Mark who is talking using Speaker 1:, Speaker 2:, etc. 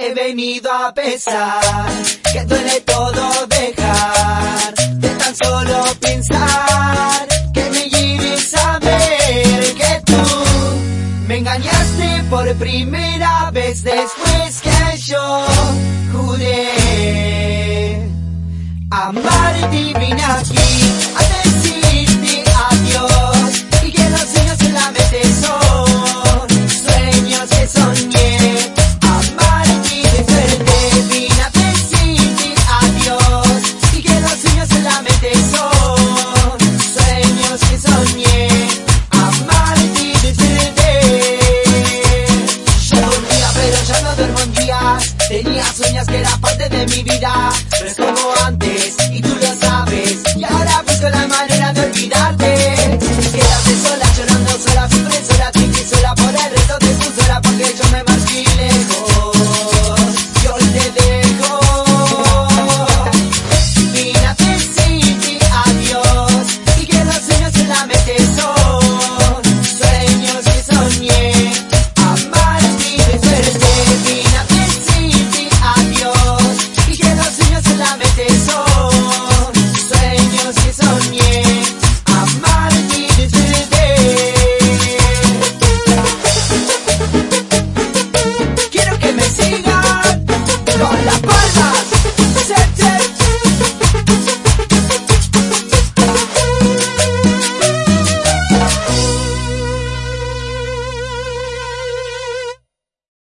Speaker 1: He venido a pesar que duele todo dejar de tan solo pensar que me lleves a ver que tú me engañaste por primera vez después que yo juré amarte y vine aquí tenía sueños que era parte de mi vida